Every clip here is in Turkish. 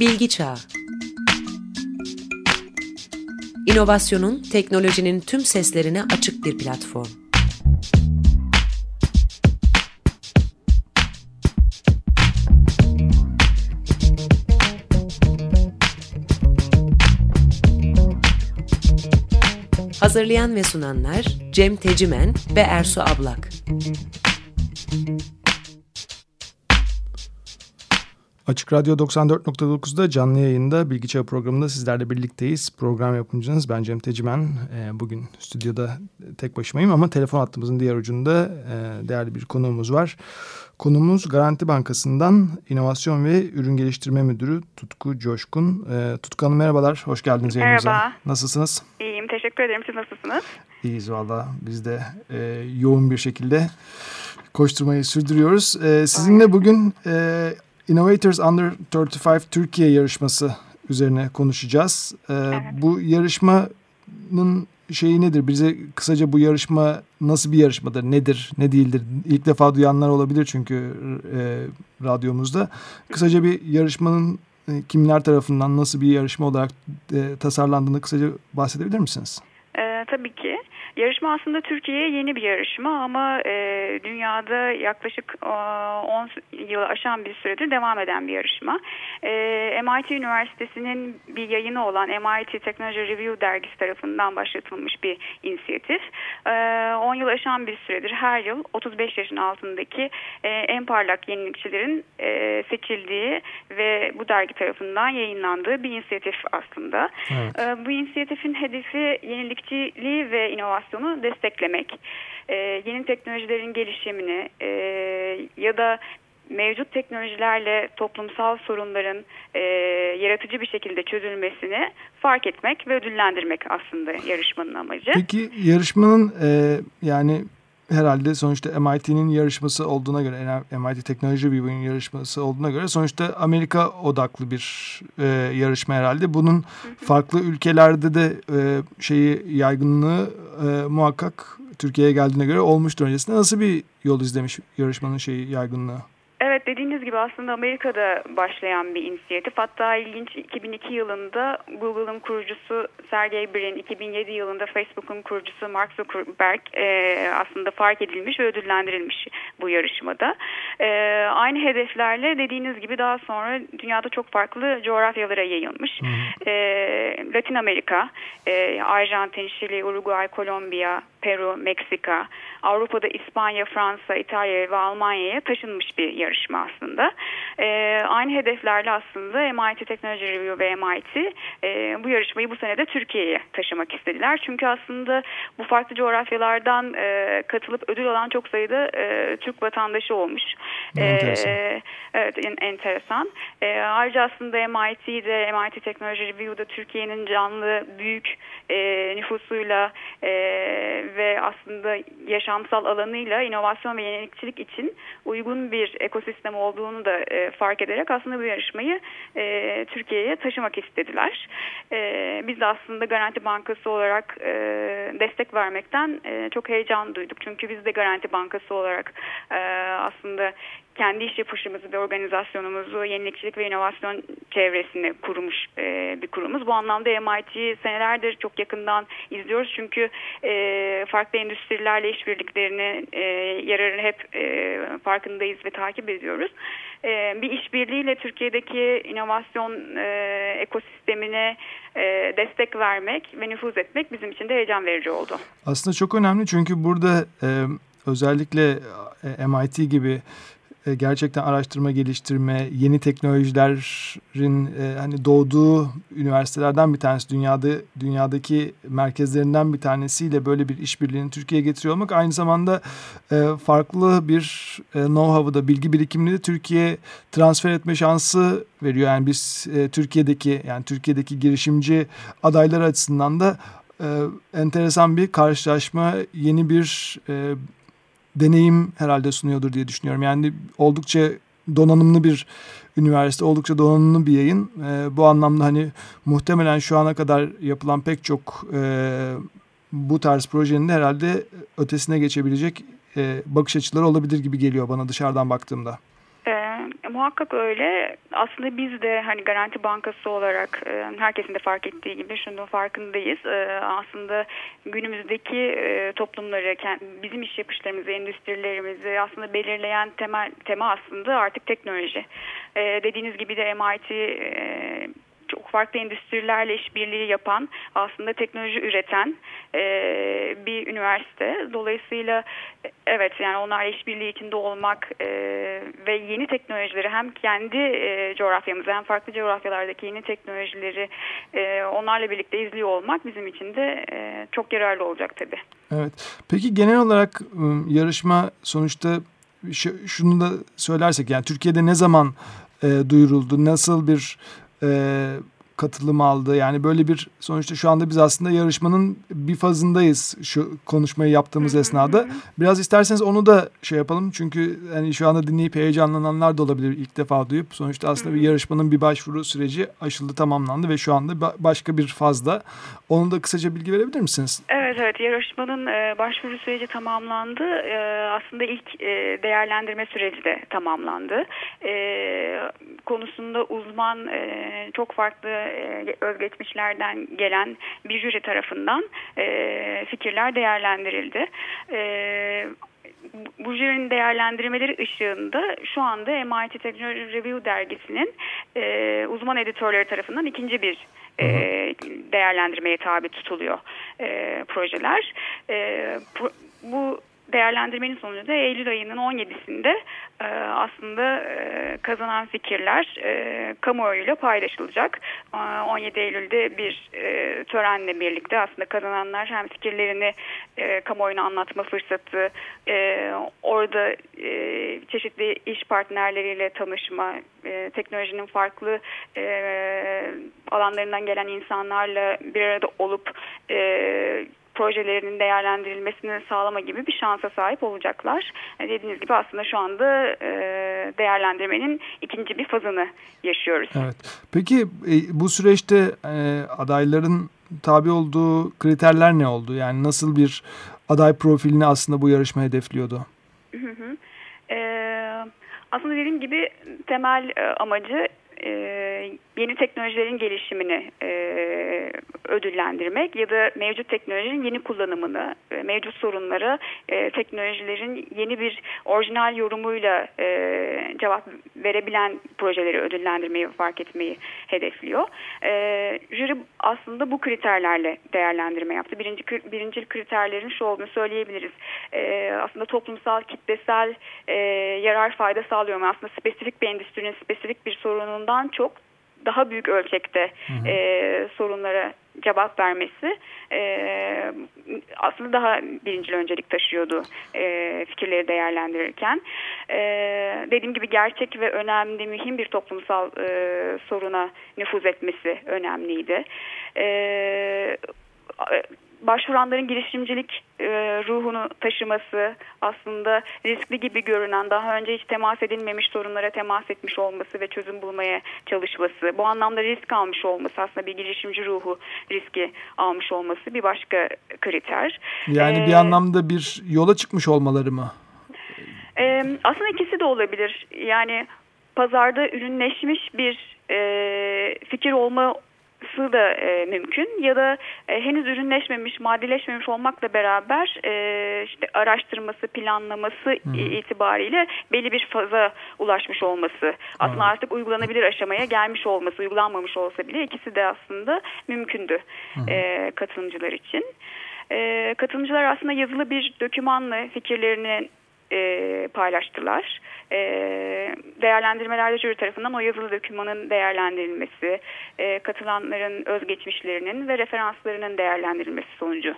Bilgi Çağı İnovasyonun, teknolojinin tüm seslerine açık bir platform. Hazırlayan ve sunanlar Cem Tecimen ve Ersu Ablak. Açık Radyo 94.9'da canlı yayında Bilgi Çağı programında sizlerle birlikteyiz. Program yapımcınız ben Cem Tecimen. Ee, bugün stüdyoda tek başımayım ama telefon hattımızın diğer ucunda e, değerli bir konuğumuz var. Konumuz Garanti Bankası'ndan İnovasyon ve Ürün Geliştirme Müdürü Tutku Coşkun. Ee, Tutku Hanım merhabalar, hoş geldiniz yayınımıza. Merhaba. Nasılsınız? İyiyim, teşekkür ederim. Siz nasılsınız? İyiyiz valla. Biz de e, yoğun bir şekilde koşturmayı sürdürüyoruz. E, sizinle bugün e, Innovators Under 35 Türkiye yarışması üzerine konuşacağız. E, Evet. Bu yarışmanın şeyi nedir? Bize kısaca bu yarışma nasıl bir yarışmadır? Nedir? Ne değildir? İlk defa duyanlar olabilir çünkü e, radyomuzda. Kısaca bir yarışmanın e, kimler tarafından nasıl bir yarışma olarak e, tasarlandığını kısaca bahsedebilir misiniz? Ee, tabii ki. Yarışma aslında Türkiye'ye yeni bir yarışma ama e, dünyada yaklaşık e, 10 yılı aşan bir süredir devam eden bir yarışma. E, MIT Üniversitesi'nin bir yayını olan MIT Technology Review dergisi tarafından başlatılmış bir inisiyatif. E, 10 yıl aşan bir süredir her yıl 35 yaşın altındaki e, en parlak yenilikçilerin e, seçildiği ve bu dergi tarafından yayınlandığı bir inisiyatif aslında. Evet. Ee, Bu inisiyatifin hedefi yenilikçiliği ve inovasyonu desteklemek. Ee, Yeni teknolojilerin gelişimini e, ya da mevcut teknolojilerle toplumsal sorunların e, yaratıcı bir şekilde çözülmesini fark etmek ve ödüllendirmek aslında yarışmanın amacı. Peki yarışmanın e, yani herhalde sonuçta MIT'nin yarışması olduğuna göre MIT Teknoloji Review'un yarışması olduğuna göre sonuçta Amerika odaklı bir e, yarışma herhalde. Bunun farklı ülkelerde de e, şeyi yaygınlığı e, muhakkak Türkiye'ye geldiğine göre olmuştur öncesinde. Nasıl bir yol izlemiş yarışmanın şeyi yaygınlığı? Gibi aslında Amerika'da başlayan bir inisiyatif. Hatta ilginç 2002 yılında Google'ın kurucusu Sergey Brin, 2007 yılında Facebook'un kurucusu Mark Zuckerberg e, aslında fark edilmiş ve ödüllendirilmiş bu yarışmada. E, aynı hedeflerle dediğiniz gibi daha sonra dünyada çok farklı coğrafyalara yayılmış. E, Latin Amerika, e, Arjantin, Şili, Uruguay, Kolombiya, Peru, Meksika, Avrupa'da İspanya, Fransa, İtalya ve Almanya'ya taşınmış bir yarışma aslında. Ee, aynı hedeflerle aslında MIT Technology Review ve MIT e, bu yarışmayı bu sene de Türkiye'ye taşımak istediler. Çünkü aslında bu farklı coğrafyalardan e, katılıp ödül alan çok sayıda e, Türk vatandaşı olmuş. Enteresan. Ee, evet en, enteresan. Ee, ayrıca aslında MIT'de, MIT Technology Review'da Türkiye'nin canlı, büyük e, nüfusuyla e, ve aslında yaşamsal alanıyla inovasyon ve yenilikçilik için uygun bir ekosistem olduğunu da e, fark ederek aslında bu yarışmayı e, Türkiye'ye taşımak istediler. E, biz de aslında Garanti Bankası olarak e, destek vermekten e, çok heyecan duyduk. Çünkü biz de Garanti Bankası olarak e, aslında kendi iş yapışımızı ve organizasyonumuzu yenilikçilik ve inovasyon çevresine kurmuş e, bir kurumuz. Bu anlamda MIT'yi senelerdir çok yakından izliyoruz. Çünkü e, farklı endüstrilerle işbirliklerini, e, yararını hep e, farkındayız ve takip ediyoruz. E, bir işbirliğiyle Türkiye'deki inovasyon e, ekosistemine e, destek vermek ve nüfuz etmek bizim için de heyecan verici oldu. Aslında çok önemli çünkü burada e, özellikle e, MIT gibi e, gerçekten araştırma geliştirme, yeni teknolojilerin e, hani doğduğu üniversitelerden bir tanesi, dünyada dünyadaki merkezlerinden bir tanesiyle böyle bir işbirliğini Türkiye'ye getiriyor olmak aynı zamanda e, farklı bir know-how'ı da bilgi birikimini de Türkiye'ye transfer etme şansı veriyor. Yani biz Türkiye'deki yani Türkiye'deki girişimci adaylar açısından da enteresan bir karşılaşma, yeni bir deneyim herhalde sunuyordur diye düşünüyorum. Yani oldukça donanımlı bir üniversite, oldukça donanımlı bir yayın. E, bu anlamda hani muhtemelen şu ana kadar yapılan pek çok e, bu tarz projenin de herhalde ötesine geçebilecek e, bakış açıları olabilir gibi geliyor bana dışarıdan baktığımda. Muhakkak öyle. Aslında biz de hani Garanti Bankası olarak e, herkesin de fark ettiği gibi şunun farkındayız. E, aslında günümüzdeki e, toplumları, bizim iş yapışlarımızı, endüstrilerimizi aslında belirleyen temel tema aslında artık teknoloji. E, dediğiniz gibi de MIT çok farklı endüstrilerle işbirliği yapan, aslında teknoloji üreten e, bir üniversite. Dolayısıyla evet yani onlarla işbirliği içinde olmak e, ve yeni teknolojileri hem kendi e, coğrafyamızda hem farklı coğrafyalardaki yeni teknolojileri e, onlarla birlikte izliyor olmak bizim için de e, çok yararlı olacak tabii. Evet. Peki genel olarak yarışma sonuçta şunu da söylersek yani Türkiye'de ne zaman e, duyuruldu? Nasıl bir e, katılım aldı. Yani böyle bir sonuçta şu anda biz aslında yarışmanın bir fazındayız şu konuşmayı yaptığımız esnada. Biraz isterseniz onu da şey yapalım. Çünkü hani şu anda dinleyip heyecanlananlar da olabilir ilk defa duyup. Sonuçta aslında bir yarışmanın bir başvuru süreci aşıldı tamamlandı ve şu anda başka bir fazda. Onu da kısaca bilgi verebilir misiniz? Evet evet yarışmanın e, başvuru süreci tamamlandı. E, aslında ilk e, değerlendirme süreci de tamamlandı. Konusunda uzman çok farklı e, özgeçmişlerden gelen bir jüri tarafından e, fikirler değerlendirildi. E, bu jürinin değerlendirmeleri ışığında şu anda MIT Technology Review dergisinin e, uzman editörleri tarafından ikinci bir e, değerlendirmeye tabi tutuluyor e, projeler. E, bu değerlendirmenin sonucu da Eylül ayının 17'sinde e, aslında e, kazanan fikirler e, kamuoyuyla paylaşılacak. E, 17 Eylül'de bir e, törenle birlikte aslında kazananlar hem fikirlerini e, kamuoyuna anlatma fırsatı, e, orada e, çeşitli iş partnerleriyle tanışma, e, teknolojinin farklı e, alanlarından gelen insanlarla bir arada olup e, projelerinin değerlendirilmesini sağlama gibi bir şansa sahip olacaklar. Yani dediğiniz gibi aslında şu anda e, değerlendirmenin ikinci bir fazını yaşıyoruz. Evet. Peki e, bu süreçte e, adayların tabi olduğu kriterler ne oldu? Yani nasıl bir aday profilini aslında bu yarışma hedefliyordu? Hı hı. E, aslında dediğim gibi temel e, amacı e, yeni teknolojilerin gelişimini e, ödüllendirmek ya da mevcut teknolojinin yeni kullanımını, e, mevcut sorunlara e, teknolojilerin yeni bir orijinal yorumuyla e, cevap verebilen projeleri ödüllendirmeyi fark etmeyi hedefliyor. E, jüri aslında bu kriterlerle değerlendirme yaptı. Birinci, birinci kriterlerin şu olduğunu söyleyebiliriz. E, aslında toplumsal, kitlesel e, yarar fayda sağlıyor mu? Aslında spesifik bir endüstrinin spesifik bir sorunundan çok daha büyük ölçekte hı hı. E, sorunlara cevap vermesi e, aslında daha birincil öncelik taşıyordu e, fikirleri değerlendirirken. E, dediğim gibi gerçek ve önemli, mühim bir toplumsal e, soruna nüfuz etmesi önemliydi. E, başvuranların girişimcilik e, ruhunu taşıması aslında riskli gibi görünen daha önce hiç temas edilmemiş sorunlara temas etmiş olması ve çözüm bulmaya çalışması bu anlamda risk almış olması aslında bir girişimci ruhu riski almış olması bir başka kriter. Yani ee, bir anlamda bir yola çıkmış olmaları mı? E, aslında ikisi de olabilir. Yani pazarda ürünleşmiş bir e, fikir olma sı da e, mümkün ya da e, henüz ürünleşmemiş, maddeleşmemiş olmakla beraber e, işte araştırması, planlaması hmm. itibariyle belli bir faza ulaşmış olması. Aslında hmm. artık uygulanabilir aşamaya gelmiş olması, uygulanmamış olsa bile ikisi de aslında mümkündü hmm. e, katılımcılar için. E, katılımcılar aslında yazılı bir dokümanla fikirlerini e, paylaştılar. E, değerlendirmelerde jüri tarafından o yazılı dokümanın değerlendirilmesi, e, katılanların özgeçmişlerinin ve referanslarının değerlendirilmesi sonucu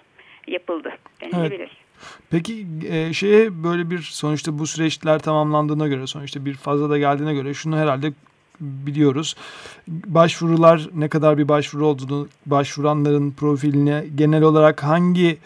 yapıldı denilebilir. Evet. Peki e, şeye böyle bir sonuçta bu süreçler tamamlandığına göre sonuçta bir fazla da geldiğine göre şunu herhalde biliyoruz. Başvurular ne kadar bir başvuru olduğunu, başvuranların profiline genel olarak hangi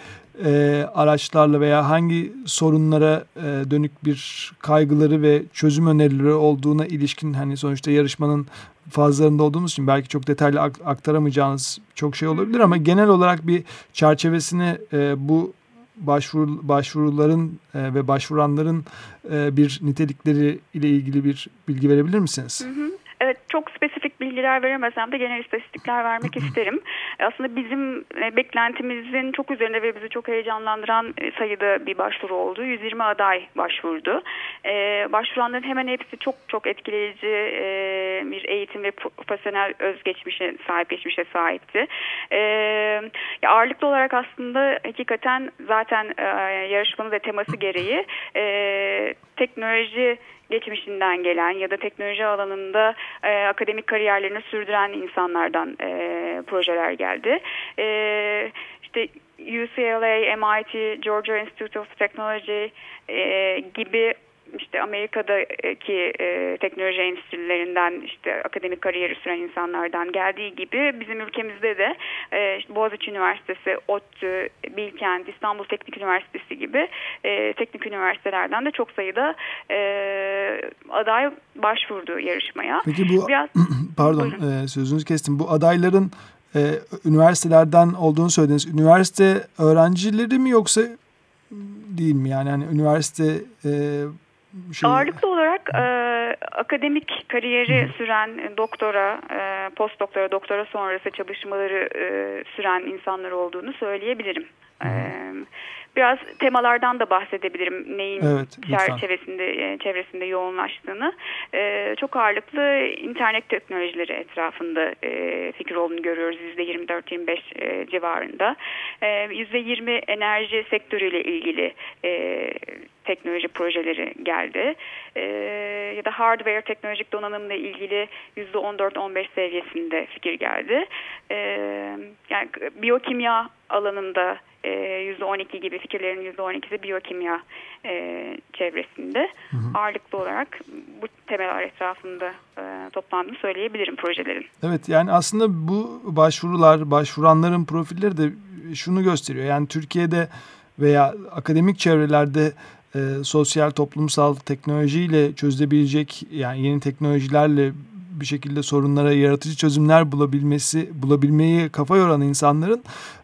e, araçlarla veya hangi sorunlara e, dönük bir kaygıları ve çözüm önerileri olduğuna ilişkin hani sonuçta yarışmanın fazlarında olduğumuz için belki çok detaylı aktaramayacağınız çok şey olabilir ama genel olarak bir çerçevesini e, bu başvuru, başvuruların e, ve başvuranların e, bir nitelikleri ile ilgili bir bilgi verebilir misiniz? Hı hı. Evet çok spesifik bilgiler veremesem de genel istatistikler vermek isterim. Aslında bizim e, beklentimizin çok üzerinde ve bizi çok heyecanlandıran e, sayıda bir başvuru oldu. 120 aday başvurdu. Ee, başvuranların hemen hepsi çok çok etkileyici e, bir eğitim ve profesyonel özgeçmişe sahip geçmişe sahipti. Ya ağırlıklı olarak aslında hakikaten zaten e, yarışmanın ve teması gereği e, teknoloji geçmişinden gelen ya da teknoloji alanında e, akademik kariyerlerini sürdüren insanlardan e, projeler geldi. E, işte UCLA, MIT, Georgia Institute of Technology e, gibi işte Amerika'daki e, teknoloji endüstrilerinden işte akademik kariyeri süren insanlardan geldiği gibi bizim ülkemizde de e, işte Boğaziçi Üniversitesi, ODTÜ, Bilkent, İstanbul Teknik Üniversitesi gibi e, teknik üniversitelerden de çok sayıda e, aday başvurdu yarışmaya. Peki bu Biraz, pardon e, sözünüzü kestim. Bu adayların e, üniversitelerden olduğunu söylediniz. Üniversite öğrencileri mi yoksa değil mi? Yani hani üniversite e, şey... Ağırlıklı olarak e, akademik kariyeri Hı. süren e, doktora, e, post doktora, doktora sonrası çalışmaları e, süren insanlar olduğunu söyleyebilirim. E, biraz temalardan da bahsedebilirim neyin evet, çerçevesinde e, çevresinde yoğunlaştığını. E, çok ağırlıklı internet teknolojileri etrafında e, fikir olduğunu görüyoruz %24-25 e, civarında. E, %20 enerji sektörüyle ilgili e, teknoloji projeleri geldi. E, ya da hardware teknolojik donanımla ilgili %14-15 seviyesinde fikir geldi. E, yani biyokimya alanında %12 gibi fikirlerin %12'si biyokimya e, çevresinde hı hı. ağırlıklı olarak bu temeller etrafında e, toplandığını söyleyebilirim projelerin. Evet yani aslında bu başvurular, başvuranların profilleri de şunu gösteriyor. Yani Türkiye'de veya akademik çevrelerde e, sosyal toplumsal teknolojiyle çözülebilecek yani yeni teknolojilerle bir şekilde sorunlara yaratıcı çözümler bulabilmesi bulabilmeyi kafa yoran insanların e,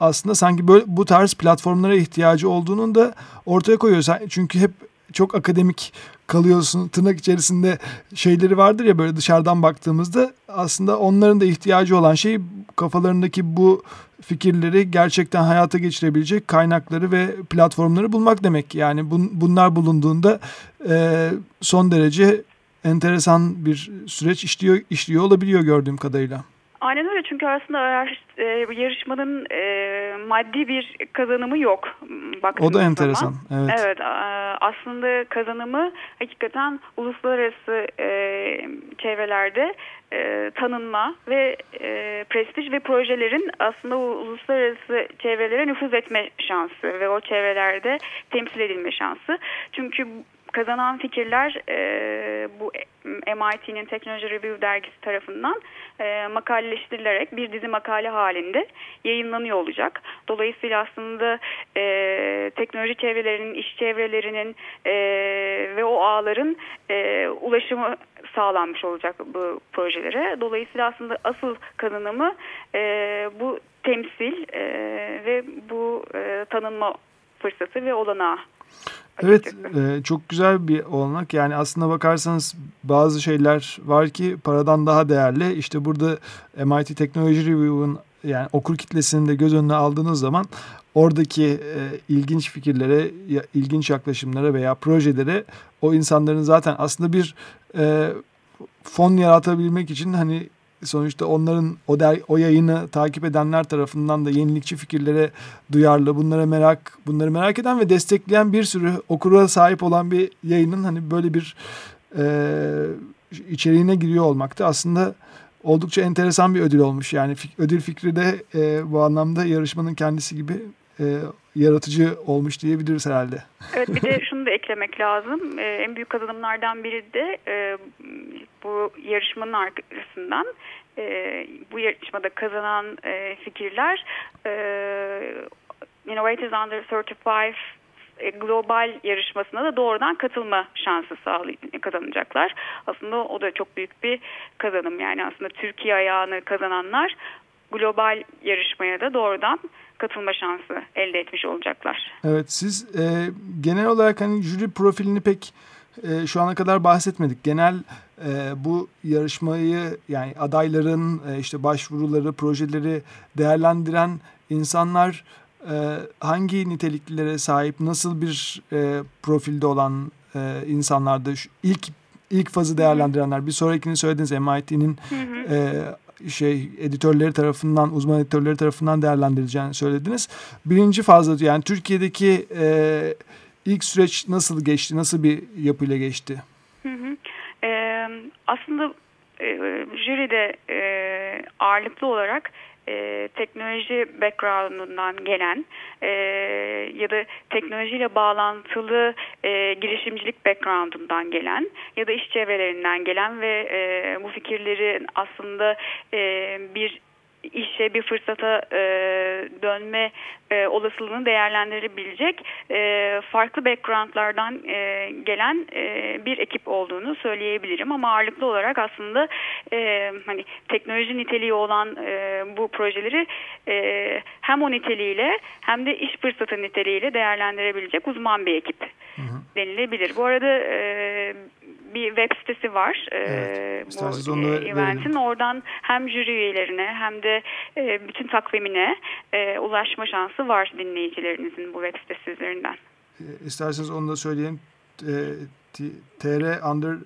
aslında sanki böyle bu tarz platformlara ihtiyacı olduğunun da ortaya koyuyor. Çünkü hep çok akademik kalıyorsun tırnak içerisinde şeyleri vardır ya böyle dışarıdan baktığımızda aslında onların da ihtiyacı olan şey kafalarındaki bu fikirleri gerçekten hayata geçirebilecek kaynakları ve platformları bulmak demek. Yani bun, bunlar bulunduğunda e, son derece enteresan bir süreç işliyor, işliyor olabiliyor gördüğüm kadarıyla. Aynen öyle çünkü aslında e, yarışmanın e, maddi bir kazanımı yok. O da enteresan. Zaman. Evet. evet. Aslında kazanımı hakikaten uluslararası e, çevrelerde tanınma ve prestij ve projelerin aslında uluslararası çevrelere nüfuz etme şansı ve o çevrelerde temsil edilme şansı. Çünkü kazanan fikirler e, bu MIT'nin Technology Review dergisi tarafından e, makaleleştirilerek bir dizi makale halinde yayınlanıyor olacak. Dolayısıyla aslında e, teknoloji çevrelerinin, iş çevrelerinin e, ve o ağların e, ulaşımı sağlanmış olacak bu projelere. Dolayısıyla aslında asıl kazanımı e, bu temsil e, ve bu e, tanınma fırsatı ve olanağı Evet e, çok güzel bir olanak yani aslında bakarsanız bazı şeyler var ki paradan daha değerli. İşte burada MIT Technology Review'un yani okur kitlesini de göz önüne aldığınız zaman oradaki e, ilginç fikirlere, ya, ilginç yaklaşımlara veya projelere o insanların zaten aslında bir e, fon yaratabilmek için hani sonuçta onların o, der, o yayını takip edenler tarafından da yenilikçi fikirlere duyarlı, bunlara merak, bunları merak eden ve destekleyen bir sürü okura sahip olan bir yayının hani böyle bir e, içeriğine giriyor olmakta aslında oldukça enteresan bir ödül olmuş. Yani ödül fikri de e, bu anlamda yarışmanın kendisi gibi e, yaratıcı olmuş diyebiliriz herhalde. Evet bir de şunu da eklemek lazım. Ee, en büyük kazanımlardan biri de e, bu yarışmanın arkasından e, bu yarışmada kazanan e, fikirler e, Innovators Under 35 e, global yarışmasına da doğrudan katılma şansı kazanacaklar. Aslında o da çok büyük bir kazanım. Yani aslında Türkiye ayağını kazananlar global yarışmaya da doğrudan katılma şansı elde etmiş olacaklar. Evet siz e, genel olarak hani jüri profilini pek e, şu ana kadar bahsetmedik. Genel e, bu yarışmayı yani adayların e, işte başvuruları, projeleri değerlendiren insanlar e, hangi niteliklere sahip, nasıl bir e, profilde olan e, insanlardı? Şu ilk ilk fazı değerlendirenler. Bir sonrakini söylediniz MIT'nin e, şey editörleri tarafından, uzman editörleri tarafından değerlendirileceğini söylediniz. Birinci fazla yani Türkiye'deki e, ilk süreç nasıl geçti, nasıl bir yapıyla geçti? Hı hı. E, aslında e, jüride e, ağırlıklı olarak e, teknoloji background'undan gelen e, ya da teknolojiyle bağlantılı e, girişimcilik background'undan gelen ya da iş çevrelerinden gelen ve e, bu fikirleri aslında e, bir işe bir fırsata e, dönme e, olasılığını değerlendirebilecek e, farklı backgroundlardan e, gelen e, bir ekip olduğunu söyleyebilirim ama ağırlıklı olarak aslında e, hani teknoloji niteliği olan e, bu projeleri e, hem o niteliğiyle hem de iş fırsatı niteliğiyle değerlendirebilecek uzman bir ekip hı hı. denilebilir. Bu arada e, bir web sitesi var. Evet. bu onu eventin. Oradan hem jüri üyelerine hem de e, bütün takvimine e, ulaşma şansı var dinleyicilerinizin bu web sitesi üzerinden. E, isterseniz onu da söyleyelim. E, TR under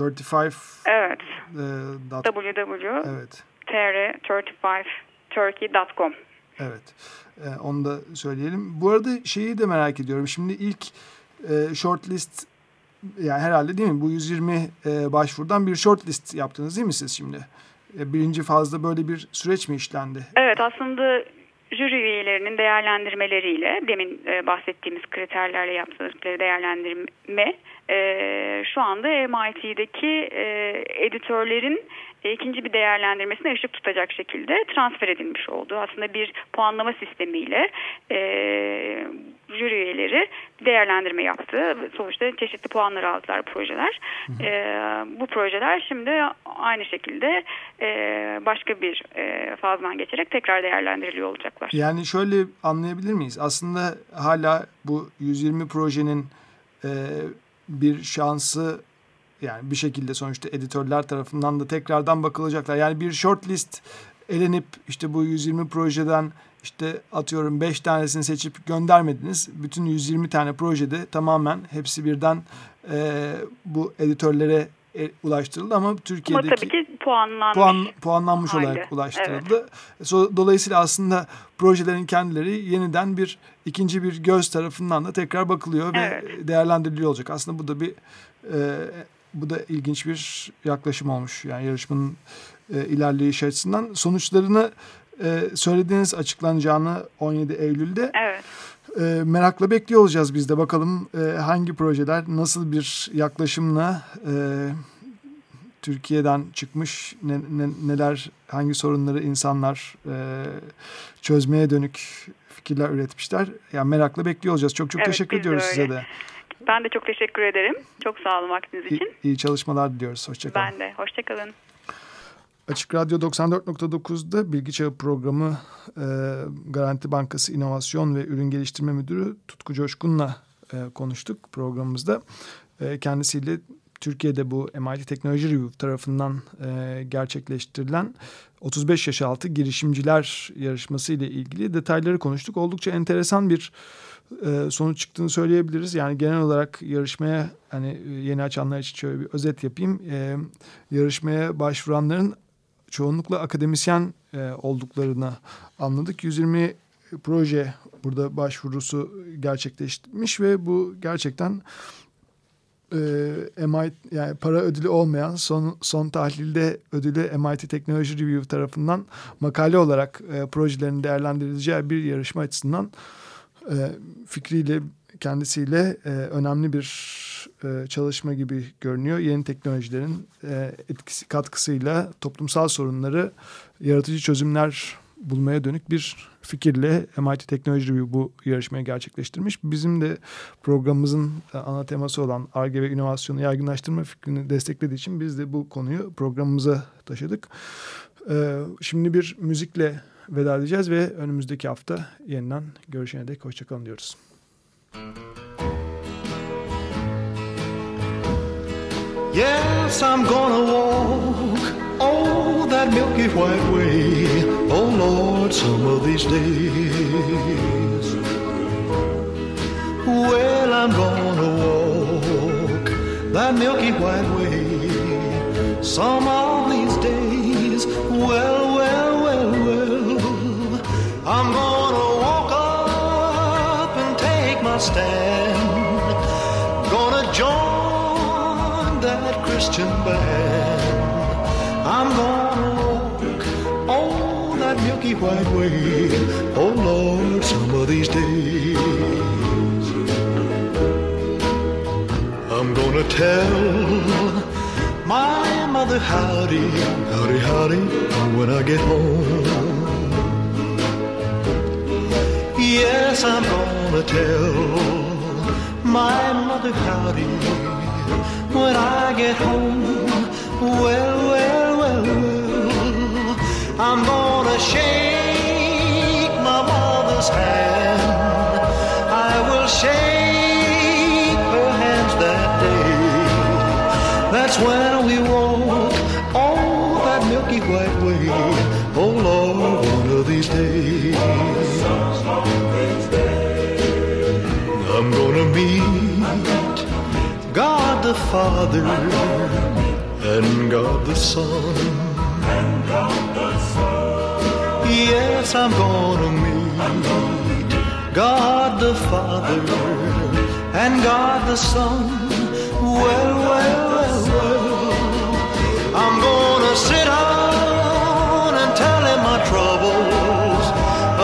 35 Evet. E, www. Evet. tr35turkey.com Evet. E, onu da söyleyelim. Bu arada şeyi de merak ediyorum. Şimdi ilk e, shortlist yani herhalde değil mi? Bu 120 e, başvurudan bir shortlist yaptınız değil mi siz şimdi? E, birinci fazla böyle bir süreç mi işlendi? Evet aslında jüri üyelerinin değerlendirmeleriyle demin e, bahsettiğimiz kriterlerle yaptıkları değerlendirme e, şu anda MIT'deki e, editörlerin ikinci bir değerlendirmesine ışık tutacak şekilde transfer edilmiş oldu. Aslında bir puanlama sistemiyle e, jüri üyeleri değerlendirme yaptı. Sonuçta çeşitli puanlar aldılar projeler. Hı hı. E, bu projeler şimdi aynı şekilde e, başka bir e, fazdan geçerek tekrar değerlendiriliyor olacaklar. Yani şöyle anlayabilir miyiz? Aslında hala bu 120 projenin e, bir şansı yani bir şekilde sonuçta editörler tarafından da tekrardan bakılacaklar. Yani bir short list elenip işte bu 120 projeden işte atıyorum 5 tanesini seçip göndermediniz. Bütün 120 tane projede tamamen hepsi birden e, bu editörlere e, ulaştırıldı ama Türkiye'deki ama tabii ki puanlanmış, puan, puanlanmış halde. olarak ulaştırıldı. Evet. Dolayısıyla aslında projelerin kendileri yeniden bir ikinci bir göz tarafından da tekrar bakılıyor evet. ve değerlendiriliyor olacak. Aslında bu da bir e, bu da ilginç bir yaklaşım olmuş. Yani yarışmanın e, ilerleyiş açısından sonuçlarını e, söylediğiniz açıklanacağını 17 Eylül'de. Evet. E, merakla bekliyor olacağız biz de. Bakalım e, hangi projeler nasıl bir yaklaşımla e, Türkiye'den çıkmış ne, ne, neler hangi sorunları insanlar e, çözmeye dönük fikirler üretmişler. Yani merakla bekliyor olacağız. Çok çok evet, teşekkür ediyoruz öyle. size de. Ben de çok teşekkür ederim. Çok sağ olun vaktiniz için. İyi, iyi çalışmalar diliyoruz. Hoşçakalın. Ben de. Hoşçakalın. Açık Radyo 94.9'da Bilgi Çağı programı e, Garanti Bankası İnovasyon ve Ürün Geliştirme Müdürü Tutku Coşkun'la e, konuştuk programımızda. E, kendisiyle Türkiye'de bu MIT Teknoloji Review tarafından e, gerçekleştirilen 35 yaş altı girişimciler yarışması ile ilgili detayları konuştuk. Oldukça enteresan bir e, sonuç çıktığını söyleyebiliriz. Yani genel olarak yarışmaya hani yeni açanlar için şöyle bir özet yapayım. E, yarışmaya başvuranların çoğunlukla akademisyen e, olduklarını anladık. 120 proje burada başvurusu gerçekleşmiş ve bu gerçekten e, MIT yani para ödülü olmayan son son tahlilde ödülü MIT Technology Review tarafından makale olarak e, projelerin değerlendirileceği bir yarışma açısından e, fikriyle kendisiyle e, önemli bir e, çalışma gibi görünüyor. Yeni teknolojilerin e, etkisi katkısıyla toplumsal sorunları yaratıcı çözümler bulmaya dönük bir fikirle MIT Teknoloji Review bu yarışmayı gerçekleştirmiş. Bizim de programımızın e, ana teması olan ARGE ve inovasyonu yaygınlaştırma fikrini desteklediği için biz de bu konuyu programımıza taşıdık. Ee, şimdi bir müzikle veda edeceğiz ve önümüzdeki hafta yeniden görüşene dek hoşçakalın diyoruz. Yes, I'm gonna walk oh that milky white way. Oh Lord, some of these days. Well, I'm gonna walk that milky white way. Some of stand. Gonna join that Christian band. I'm gonna walk on that milky white way. Oh Lord, some of these days. I'm gonna tell my mother howdy, howdy, howdy when I get home. Yes, I'm gonna tell my mother howdy when I get home. Well, well, well, well, I'm gonna shake my mother's hand. I will shake her hands that day. That's when we walk on that milky white way. Oh Lord, one of these days. Father and God the Son. Yes, I'm gonna meet God the Father and God the Son. Well, well, well, well. I'm gonna sit down and tell him my troubles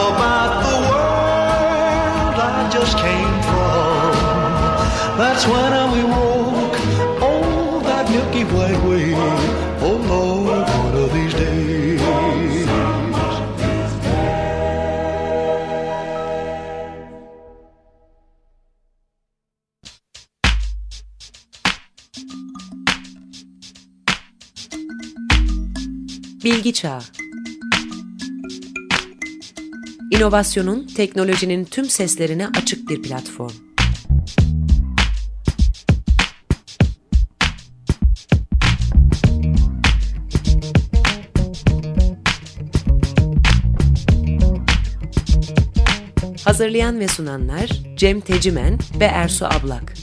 about the world I just came from. That's when we walk Bilgi Çağı İnovasyonun, teknolojinin tüm seslerine açık bir platform. Hazırlayan ve sunanlar Cem Tecimen ve Ersu Ablak.